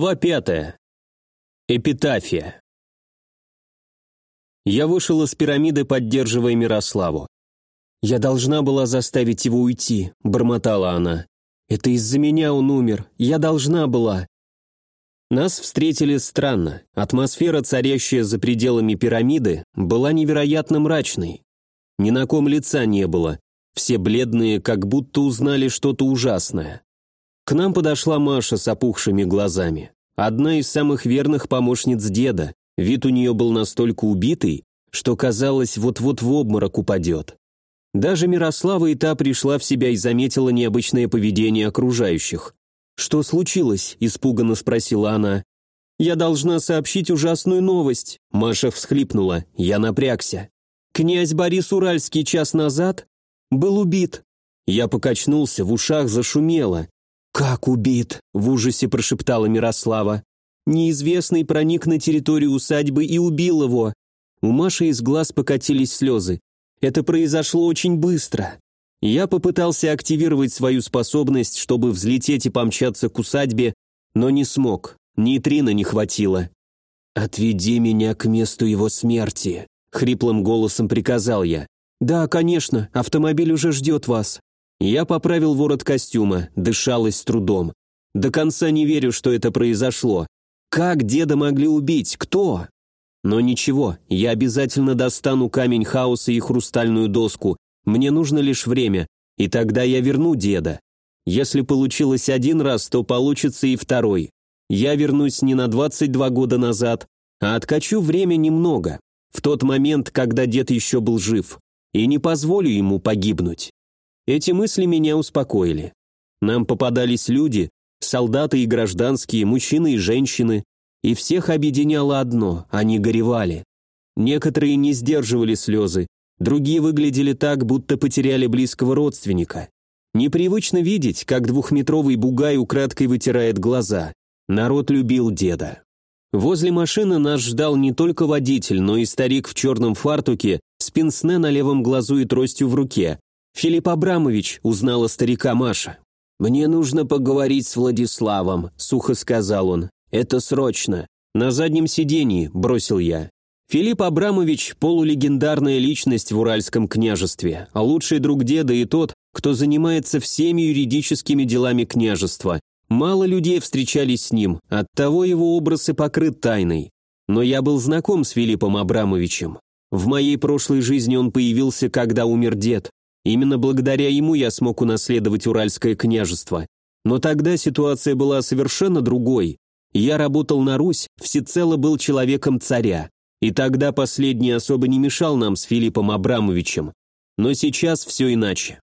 Глава пятая. Эпитафия. Я вышел из пирамиды, поддерживая Мирославу. «Я должна была заставить его уйти», — бормотала она. «Это из-за меня он умер. Я должна была». Нас встретили странно. Атмосфера, царящая за пределами пирамиды, была невероятно мрачной. Ни на ком лица не было. Все бледные, как будто узнали что-то ужасное. К нам подошла Маша с опухшими глазами. Одна из самых верных помощниц деда. Вид у нее был настолько убитый, что казалось, вот-вот в обморок упадет. Даже Мирослава и та пришла в себя и заметила необычное поведение окружающих. «Что случилось?» – испуганно спросила она. «Я должна сообщить ужасную новость», – Маша всхлипнула. Я напрягся. «Князь Борис Уральский час назад был убит». Я покачнулся, в ушах зашумело. «Как убит?» – в ужасе прошептала Мирослава. «Неизвестный проник на территорию усадьбы и убил его». У Маши из глаз покатились слезы. «Это произошло очень быстро». Я попытался активировать свою способность, чтобы взлететь и помчаться к усадьбе, но не смог. Нейтрина не хватило. «Отведи меня к месту его смерти», — хриплым голосом приказал я. «Да, конечно, автомобиль уже ждет вас». Я поправил ворот костюма, дышалось с трудом. До конца не верю, что это произошло. Как деда могли убить? Кто? Но ничего, я обязательно достану камень хаоса и хрустальную доску. Мне нужно лишь время, и тогда я верну деда. Если получилось один раз, то получится и второй. Я вернусь не на 22 года назад, а откачу время немного, в тот момент, когда дед еще был жив, и не позволю ему погибнуть. Эти мысли меня успокоили. Нам попадались люди, солдаты и гражданские, мужчины и женщины, и всех объединяло одно – они горевали. Некоторые не сдерживали слезы, другие выглядели так, будто потеряли близкого родственника. Непривычно видеть, как двухметровый бугай украдкой вытирает глаза. Народ любил деда. Возле машины нас ждал не только водитель, но и старик в черном фартуке с пенсне на левом глазу и тростью в руке, «Филипп Абрамович», — узнала старика Маша. «Мне нужно поговорить с Владиславом», — сухо сказал он. «Это срочно». «На заднем сидении», — бросил я. Филипп Абрамович – полулегендарная личность в Уральском княжестве, а лучший друг деда и тот, кто занимается всеми юридическими делами княжества. Мало людей встречались с ним, оттого его образ и покрыт тайной. Но я был знаком с Филиппом Абрамовичем. В моей прошлой жизни он появился, когда умер дед, Именно благодаря ему я смог унаследовать Уральское княжество. Но тогда ситуация была совершенно другой. Я работал на Русь, всецело был человеком царя. И тогда последний особо не мешал нам с Филиппом Абрамовичем. Но сейчас все иначе.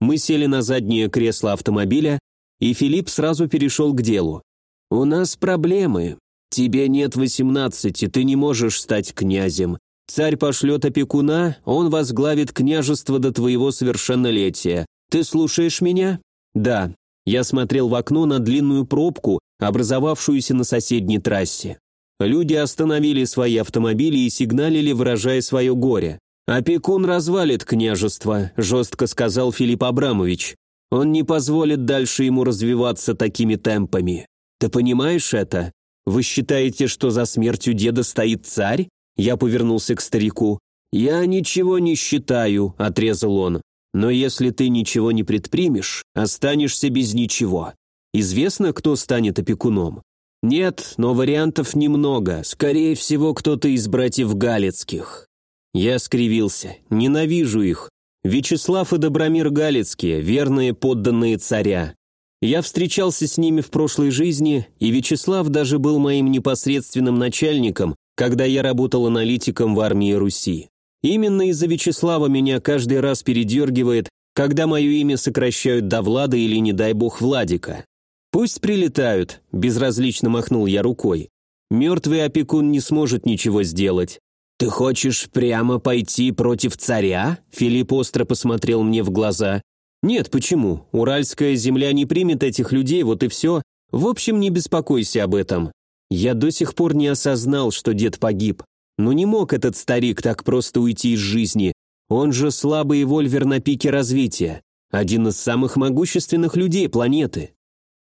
Мы сели на заднее кресло автомобиля, и Филипп сразу перешел к делу. «У нас проблемы. Тебе нет восемнадцати, ты не можешь стать князем. Царь пошлет опекуна, он возглавит княжество до твоего совершеннолетия. Ты слушаешь меня? Да. Я смотрел в окно на длинную пробку, образовавшуюся на соседней трассе. Люди остановили свои автомобили и сигналили, выражая свое горе. «Опекун развалит княжество», – жестко сказал Филипп Абрамович. «Он не позволит дальше ему развиваться такими темпами. Ты понимаешь это? Вы считаете, что за смертью деда стоит царь? Я повернулся к старику. «Я ничего не считаю», — отрезал он. «Но если ты ничего не предпримешь, останешься без ничего. Известно, кто станет опекуном?» «Нет, но вариантов немного. Скорее всего, кто-то из братьев Галицких». Я скривился. «Ненавижу их. Вячеслав и Добромир Галицкие, верные подданные царя. Я встречался с ними в прошлой жизни, и Вячеслав даже был моим непосредственным начальником, когда я работал аналитиком в армии Руси. Именно из-за Вячеслава меня каждый раз передергивает, когда мое имя сокращают до Влада или, не дай бог, Владика. Пусть прилетают, безразлично махнул я рукой. Мертвый опекун не сможет ничего сделать. «Ты хочешь прямо пойти против царя?» Филипп остро посмотрел мне в глаза. «Нет, почему? Уральская земля не примет этих людей, вот и все. В общем, не беспокойся об этом. Я до сих пор не осознал, что дед погиб. Но не мог этот старик так просто уйти из жизни. Он же слабый вольвер на пике развития. Один из самых могущественных людей планеты.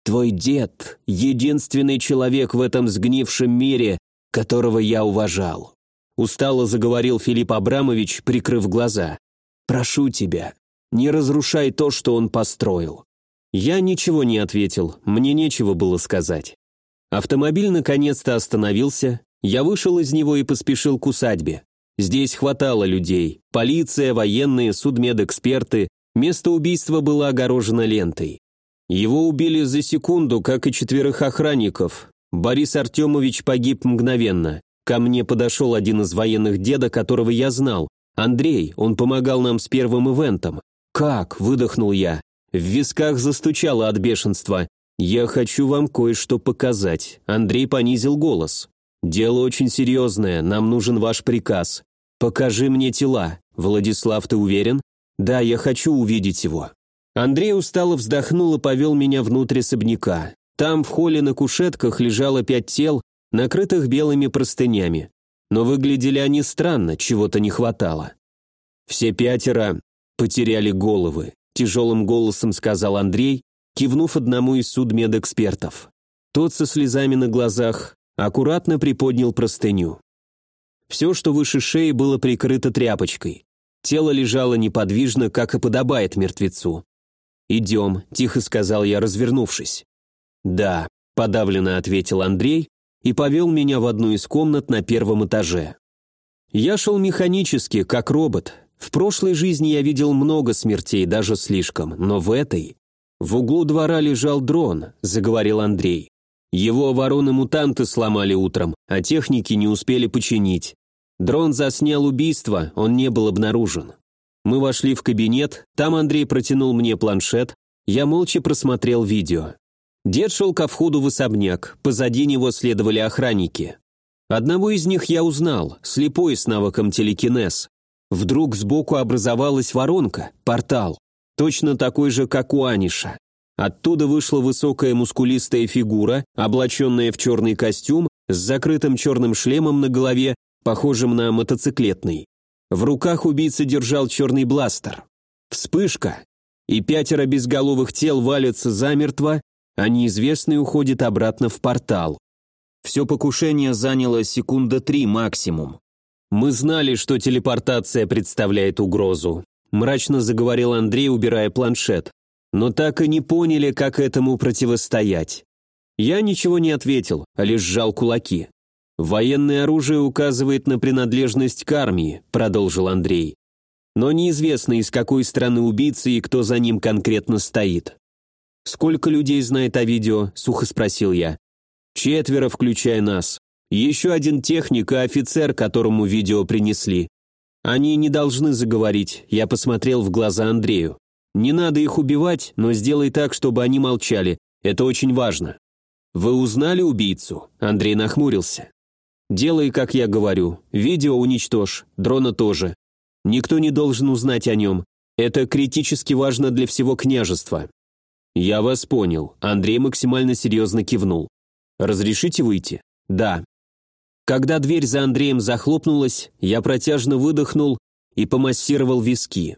Твой дед — единственный человек в этом сгнившем мире, которого я уважал. Устало заговорил Филипп Абрамович, прикрыв глаза. «Прошу тебя, не разрушай то, что он построил». Я ничего не ответил, мне нечего было сказать. Автомобиль наконец-то остановился, я вышел из него и поспешил к усадьбе. Здесь хватало людей, полиция, военные, судмедэксперты, место убийства было огорожено лентой. Его убили за секунду, как и четверых охранников. Борис Артемович погиб мгновенно. Ко мне подошел один из военных деда, которого я знал. Андрей, он помогал нам с первым ивентом. «Как?» – выдохнул я. В висках застучало от бешенства. «Я хочу вам кое-что показать». Андрей понизил голос. «Дело очень серьезное, нам нужен ваш приказ. Покажи мне тела. Владислав, ты уверен?» «Да, я хочу увидеть его». Андрей устало вздохнул и повел меня внутрь особняка. Там в холле на кушетках лежало пять тел, накрытых белыми простынями. Но выглядели они странно, чего-то не хватало. Все пятеро потеряли головы, тяжелым голосом сказал Андрей, кивнув одному из судмедэкспертов. Тот со слезами на глазах аккуратно приподнял простыню. Все, что выше шеи, было прикрыто тряпочкой. Тело лежало неподвижно, как и подобает мертвецу. «Идем», – тихо сказал я, развернувшись. «Да», – подавленно ответил Андрей и повел меня в одну из комнат на первом этаже. Я шел механически, как робот. В прошлой жизни я видел много смертей, даже слишком, но в этой... В углу двора лежал дрон, заговорил Андрей. Его вороны-мутанты сломали утром, а техники не успели починить. Дрон заснял убийство, он не был обнаружен. Мы вошли в кабинет, там Андрей протянул мне планшет, я молча просмотрел видео. Дед шел ко входу в особняк, позади него следовали охранники. Одного из них я узнал, слепой с навыком телекинез. Вдруг сбоку образовалась воронка, портал, точно такой же, как у Аниша. Оттуда вышла высокая мускулистая фигура, облаченная в черный костюм, с закрытым черным шлемом на голове, похожим на мотоциклетный. В руках убийца держал черный бластер. Вспышка, и пятеро безголовых тел валятся замертво, а неизвестный уходит обратно в портал. Все покушение заняло секунда три максимум. Мы знали, что телепортация представляет угрозу. Мрачно заговорил Андрей, убирая планшет. Но так и не поняли, как этому противостоять. Я ничего не ответил, а лишь сжал кулаки. «Военное оружие указывает на принадлежность к армии», – продолжил Андрей. «Но неизвестно, из какой страны убийца и кто за ним конкретно стоит». «Сколько людей знает о видео?» – сухо спросил я. «Четверо, включая нас. Еще один техник и офицер, которому видео принесли. Они не должны заговорить», – я посмотрел в глаза Андрею. «Не надо их убивать, но сделай так, чтобы они молчали. Это очень важно». «Вы узнали убийцу?» Андрей нахмурился. Делай, как я говорю. Видео уничтожь, дрона тоже. Никто не должен узнать о нем. Это критически важно для всего княжества». «Я вас понял», — Андрей максимально серьезно кивнул. «Разрешите выйти?» «Да». Когда дверь за Андреем захлопнулась, я протяжно выдохнул и помассировал виски.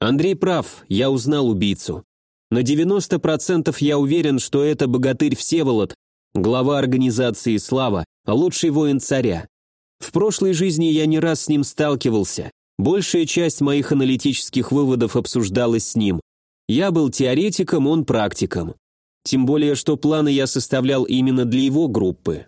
Андрей прав, я узнал убийцу. На 90% я уверен, что это богатырь Всеволод, глава организации «Слава», лучший воин царя. В прошлой жизни я не раз с ним сталкивался. Большая часть моих аналитических выводов обсуждалась с ним. Я был теоретиком, он практиком. Тем более, что планы я составлял именно для его группы.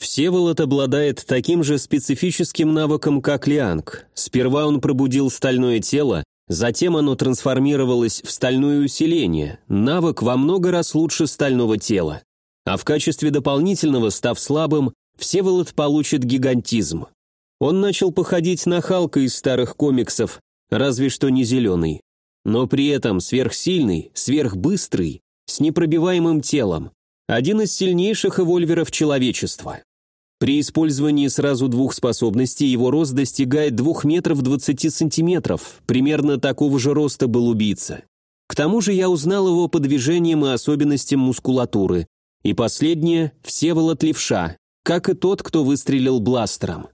Всеволод обладает таким же специфическим навыком, как Лианг. Сперва он пробудил стальное тело, затем оно трансформировалось в стальное усиление. Навык во много раз лучше стального тела а в качестве дополнительного, став слабым, Всеволод получит гигантизм. Он начал походить на Халка из старых комиксов, разве что не зеленый. Но при этом сверхсильный, сверхбыстрый, с непробиваемым телом. Один из сильнейших эвольверов человечества. При использовании сразу двух способностей его рост достигает 2 метров 20 сантиметров, примерно такого же роста был убийца. К тому же я узнал его по движениям и особенностям мускулатуры, и последнее – Всеволод Левша, как и тот, кто выстрелил бластером.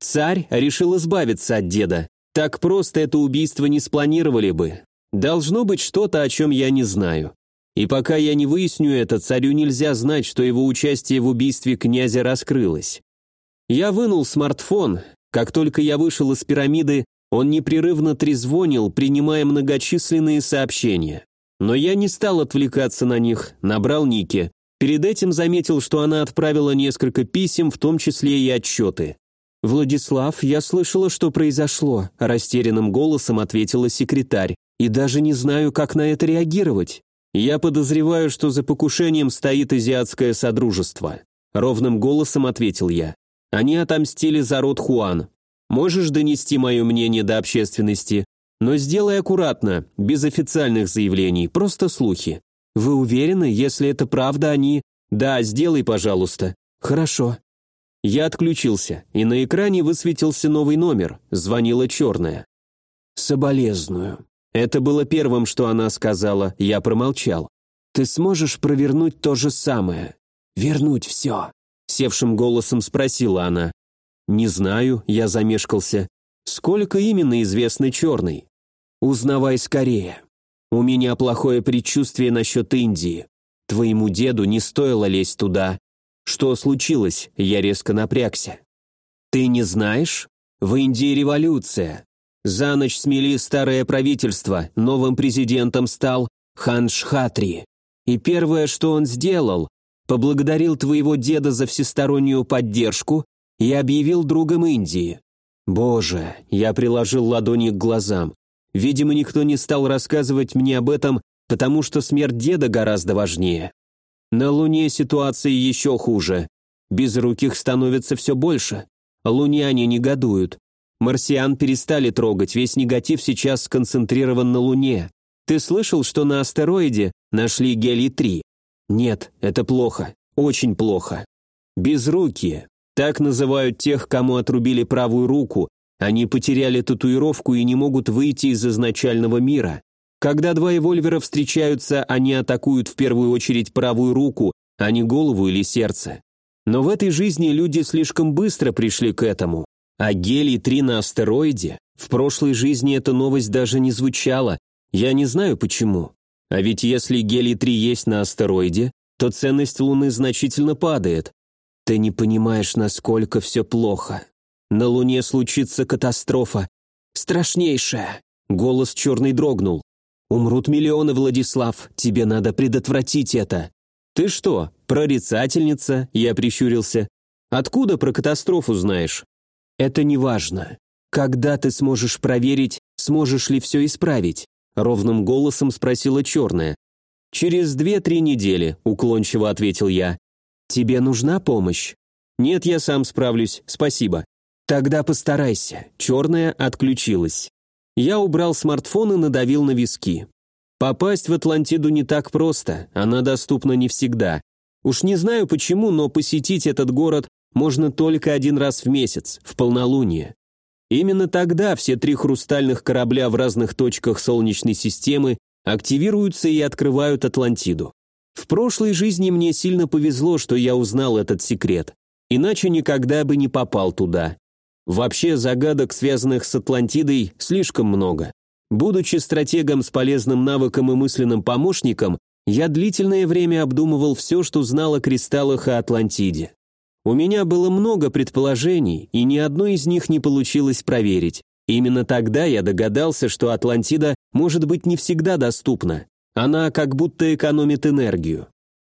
Царь решил избавиться от деда. Так просто это убийство не спланировали бы. Должно быть что-то, о чем я не знаю. И пока я не выясню это, царю нельзя знать, что его участие в убийстве князя раскрылось. Я вынул смартфон. Как только я вышел из пирамиды, он непрерывно трезвонил, принимая многочисленные сообщения. Но я не стал отвлекаться на них, набрал Ники. Перед этим заметил, что она отправила несколько писем, в том числе и отчеты. «Владислав, я слышала, что произошло», – растерянным голосом ответила секретарь. «И даже не знаю, как на это реагировать. Я подозреваю, что за покушением стоит азиатское содружество», – ровным голосом ответил я. «Они отомстили за род Хуан. Можешь донести мое мнение до общественности? Но сделай аккуратно, без официальных заявлений, просто слухи. Вы уверены, если это правда, они... Да, сделай, пожалуйста. Хорошо. Я отключился, и на экране высветился новый номер. Звонила черная. «Соболезную». Это было первым, что она сказала, я промолчал. «Ты сможешь провернуть то же самое? Вернуть все?» Севшим голосом спросила она. «Не знаю», я замешкался. «Сколько именно известно черный?» «Узнавай скорее. У меня плохое предчувствие насчет Индии. Твоему деду не стоило лезть туда. Что случилось? Я резко напрягся. Ты не знаешь? В Индии революция. За ночь смели старое правительство, новым президентом стал Хан Шхатри. И первое, что он сделал, поблагодарил твоего деда за всестороннюю поддержку и объявил другом Индии. Боже, я приложил ладони к глазам. Видимо, никто не стал рассказывать мне об этом, потому что смерть деда гораздо важнее. На Луне ситуация еще хуже. Безруких становится все больше. Луняне негодуют. Марсиан перестали трогать, весь негатив сейчас сконцентрирован на Луне. Ты слышал, что на астероиде нашли гелий-3? Нет, это плохо. Очень плохо. Безрукие. Так называют тех, кому отрубили правую руку. Они потеряли татуировку и не могут выйти из изначального мира. Когда два эвольвера встречаются, они атакуют в первую очередь правую руку, а не голову или сердце. Но в этой жизни люди слишком быстро пришли к этому. А гелий-3 на астероиде? В прошлой жизни эта новость даже не звучала. Я не знаю почему. А ведь если гелий-3 есть на астероиде, то ценность Луны значительно падает. Ты не понимаешь, насколько все плохо. На Луне случится катастрофа. Страшнейшая. Голос черный дрогнул. «Умрут миллионы, Владислав, тебе надо предотвратить это». «Ты что, прорицательница?» – я прищурился. «Откуда про катастрофу знаешь?» «Это не важно. Когда ты сможешь проверить, сможешь ли все исправить?» – ровным голосом спросила черная. «Через две-три недели», – уклончиво ответил я. «Тебе нужна помощь?» «Нет, я сам справлюсь, спасибо». «Тогда постарайся». Черная отключилась. Я убрал смартфон и надавил на виски. Попасть в Атлантиду не так просто, она доступна не всегда. Уж не знаю почему, но посетить этот город можно только один раз в месяц, в полнолуние. Именно тогда все три хрустальных корабля в разных точках Солнечной системы активируются и открывают Атлантиду. В прошлой жизни мне сильно повезло, что я узнал этот секрет. Иначе никогда бы не попал туда. Вообще загадок, связанных с Атлантидой, слишком много. Будучи стратегом с полезным навыком и мысленным помощником, я длительное время обдумывал все, что знал о кристаллах и Атлантиде. У меня было много предположений, и ни одно из них не получилось проверить. Именно тогда я догадался, что Атлантида может быть не всегда доступна. Она как будто экономит энергию.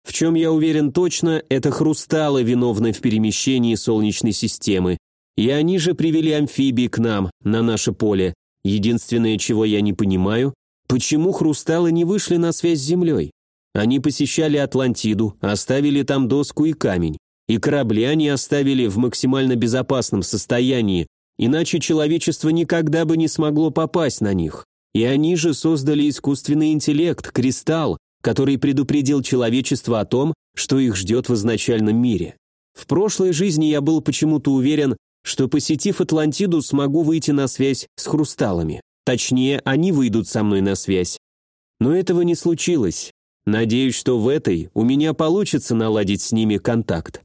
В чем я уверен точно, это хрусталы виновны в перемещении Солнечной системы, и они же привели амфибии к нам, на наше поле. Единственное, чего я не понимаю, почему хрусталы не вышли на связь с Землей? Они посещали Атлантиду, оставили там доску и камень. И корабли они оставили в максимально безопасном состоянии, иначе человечество никогда бы не смогло попасть на них. И они же создали искусственный интеллект, кристалл, который предупредил человечество о том, что их ждет в изначальном мире. В прошлой жизни я был почему-то уверен, что, посетив Атлантиду, смогу выйти на связь с хрусталами. Точнее, они выйдут со мной на связь. Но этого не случилось. Надеюсь, что в этой у меня получится наладить с ними контакт.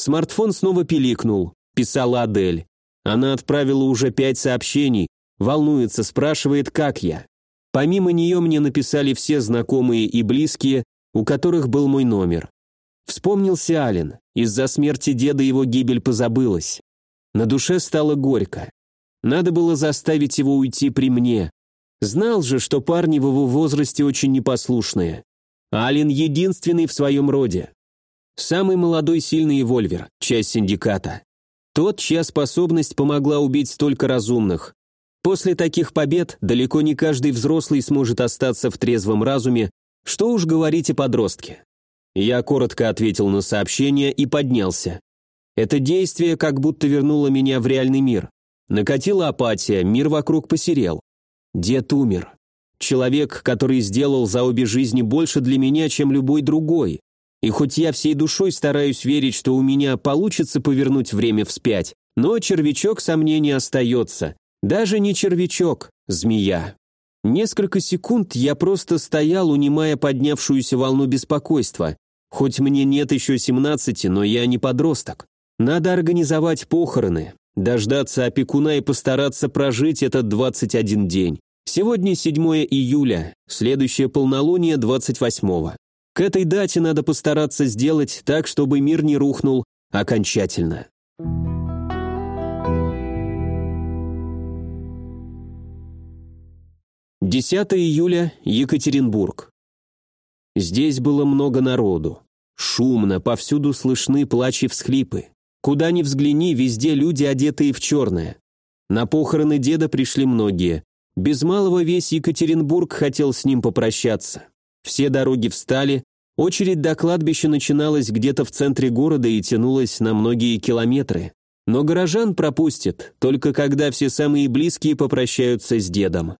Смартфон снова пиликнул. Писала Адель. Она отправила уже пять сообщений, волнуется, спрашивает, как я. Помимо нее мне написали все знакомые и близкие, у которых был мой номер. Вспомнился Ален. Из-за смерти деда его гибель позабылась. На душе стало горько. Надо было заставить его уйти при мне. Знал же, что парни в его возрасте очень непослушные. Ален единственный в своем роде. Самый молодой сильный вольвер, часть синдиката. Тот, чья способность помогла убить столько разумных. После таких побед далеко не каждый взрослый сможет остаться в трезвом разуме, что уж говорить о подростке. Я коротко ответил на сообщение и поднялся. Это действие как будто вернуло меня в реальный мир. Накатила апатия, мир вокруг посерел. Дед умер. Человек, который сделал за обе жизни больше для меня, чем любой другой. И хоть я всей душой стараюсь верить, что у меня получится повернуть время вспять, но червячок сомнений остается. Даже не червячок, змея. Несколько секунд я просто стоял, унимая поднявшуюся волну беспокойства. Хоть мне нет еще семнадцати, но я не подросток. Надо организовать похороны, дождаться опекуна и постараться прожить этот 21 день. Сегодня 7 июля, следующее полнолуние 28-го. К этой дате надо постараться сделать так, чтобы мир не рухнул окончательно. Десятое июля, Екатеринбург. Здесь было много народу. Шумно, повсюду слышны плачи и всхлипы. Куда ни взгляни, везде люди, одетые в черное. На похороны деда пришли многие. Без малого весь Екатеринбург хотел с ним попрощаться. Все дороги встали, очередь до кладбища начиналась где-то в центре города и тянулась на многие километры. Но горожан пропустят, только когда все самые близкие попрощаются с дедом.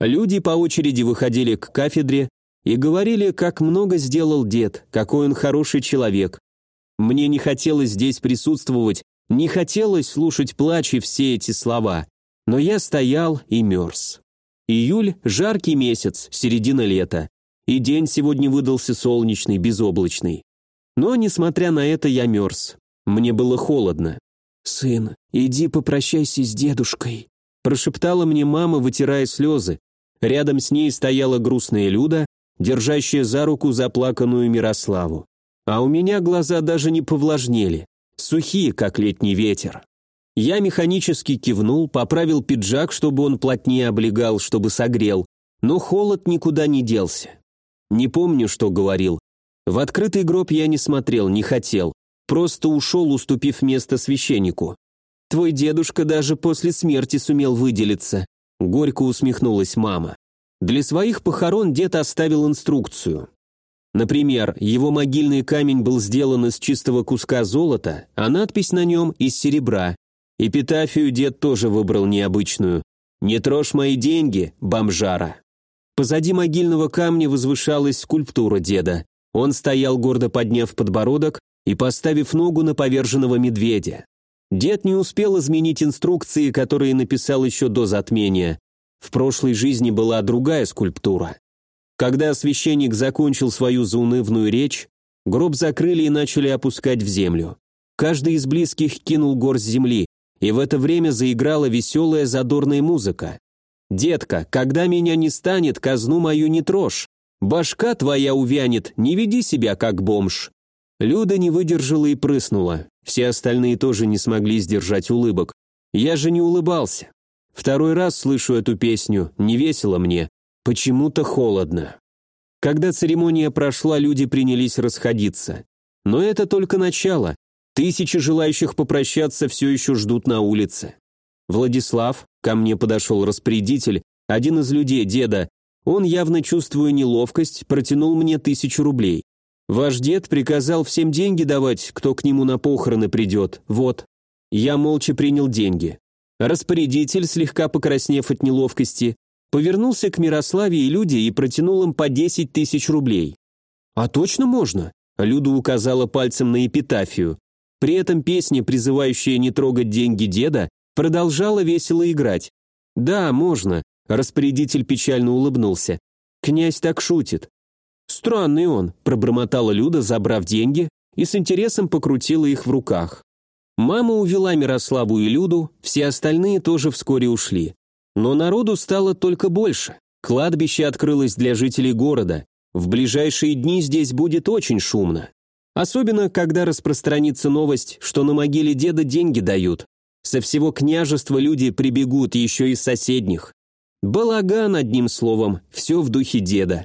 Люди по очереди выходили к кафедре и говорили, как много сделал дед, какой он хороший человек, мне не хотелось здесь присутствовать, не хотелось слушать плач и все эти слова. Но я стоял и мерз. Июль – жаркий месяц, середина лета. И день сегодня выдался солнечный, безоблачный. Но, несмотря на это, я мерз. Мне было холодно. «Сын, иди попрощайся с дедушкой», – прошептала мне мама, вытирая слезы. Рядом с ней стояла грустная Люда, держащая за руку заплаканную Мирославу. А у меня глаза даже не повлажнели, сухие, как летний ветер. Я механически кивнул, поправил пиджак, чтобы он плотнее облегал, чтобы согрел, но холод никуда не делся. Не помню, что говорил. В открытый гроб я не смотрел, не хотел. Просто ушел, уступив место священнику. Твой дедушка даже после смерти сумел выделиться. Горько усмехнулась мама. Для своих похорон дед оставил инструкцию. Например, его могильный камень был сделан из чистого куска золота, а надпись на нем из серебра. Эпитафию дед тоже выбрал необычную. «Не трожь мои деньги, бомжара». Позади могильного камня возвышалась скульптура деда. Он стоял гордо подняв подбородок и поставив ногу на поверженного медведя. Дед не успел изменить инструкции, которые написал еще до затмения. В прошлой жизни была другая скульптура. Когда священник закончил свою заунывную речь, гроб закрыли и начали опускать в землю. Каждый из близких кинул горсть земли, и в это время заиграла веселая задорная музыка. «Детка, когда меня не станет, казну мою не трожь. Башка твоя увянет, не веди себя как бомж». Люда не выдержала и прыснула. Все остальные тоже не смогли сдержать улыбок. Я же не улыбался. Второй раз слышу эту песню, не весело мне. Почему-то холодно. Когда церемония прошла, люди принялись расходиться. Но это только начало. Тысячи желающих попрощаться все еще ждут на улице. Владислав, ко мне подошел распорядитель, один из людей, деда, он, явно чувствуя неловкость, протянул мне тысячу рублей. Ваш дед приказал всем деньги давать, кто к нему на похороны придет, вот. Я молча принял деньги. Распорядитель, слегка покраснев от неловкости, Повернулся к Мирославе и Люде и протянул им по 10 тысяч рублей. «А точно можно?» Люда указала пальцем на эпитафию. При этом песня, призывающая не трогать деньги деда, продолжала весело играть. «Да, можно», – распорядитель печально улыбнулся. «Князь так шутит». «Странный он», – пробормотала Люда, забрав деньги, и с интересом покрутила их в руках. Мама увела Мирославу и Люду, все остальные тоже вскоре ушли. Но народу стало только больше. Кладбище открылось для жителей города. В ближайшие дни здесь будет очень шумно. Особенно, когда распространится новость, что на могиле деда деньги дают. Со всего княжества люди прибегут, еще из соседних. Балаган, одним словом, все в духе деда.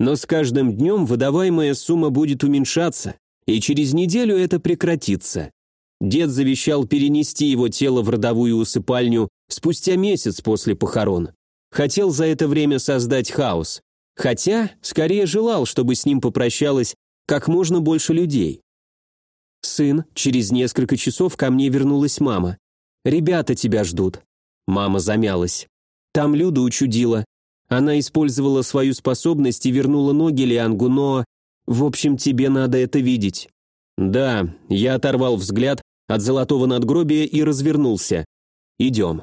Но с каждым днем выдаваемая сумма будет уменьшаться, и через неделю это прекратится. Дед завещал перенести его тело в родовую усыпальню спустя месяц после похорон. Хотел за это время создать хаос. Хотя, скорее желал, чтобы с ним попрощалось как можно больше людей. «Сын, через несколько часов ко мне вернулась мама. Ребята тебя ждут». Мама замялась. Там Люда учудила. Она использовала свою способность и вернула ноги Лиангу, но... В общем, тебе надо это видеть. Да, я оторвал взгляд от золотого надгробия и развернулся. Идем.